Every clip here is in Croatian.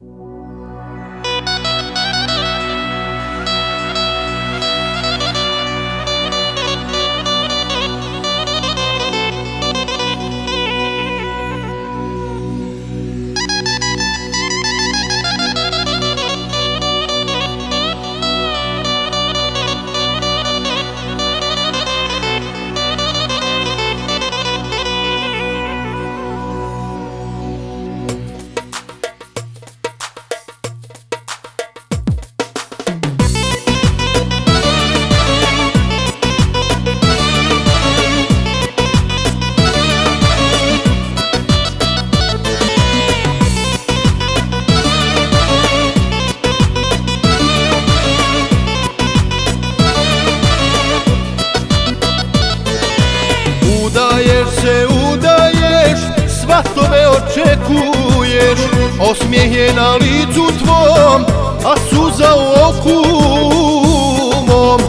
you očekuješ Osmijeh je na licu tvom, a suza u oku mom.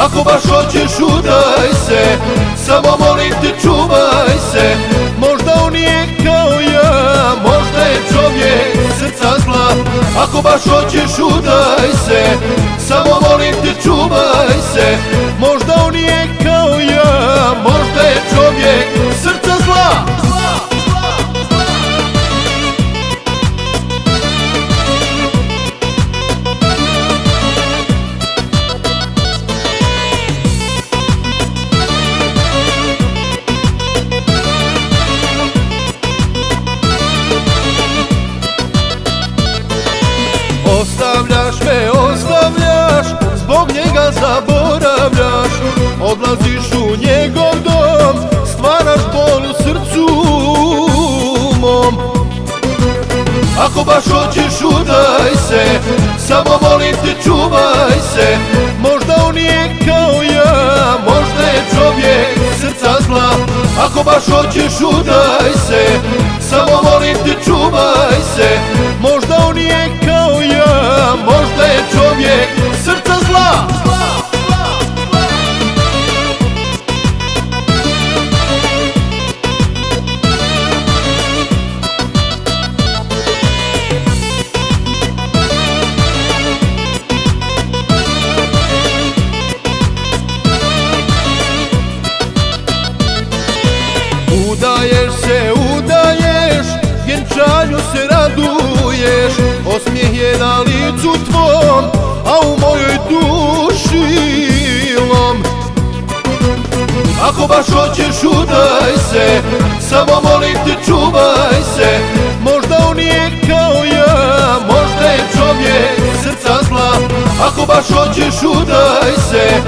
Ako baš hoćeš udaj se, samo molim te čuvaj se. Možda on nije kao ja, možda je čovjek srca zla. Ako baš hoćeš udaj se, samo molim te čuvaj se zbog njega zaboravljaš Odlaziš u njegov dom, stvaraš bol u srcu mom. Ako baš hoćeš udaj se, samo molim te čuvaj se. Možda on nije kao ja, možda je čovjek srca zla. Ako baš hoćeš udaj se, Ako baš hoćeš udaj se, samo molim te čuvaj se. Možda on nije kao ja, možda je čovjek srca zla. Ako baš hoćeš udaj se,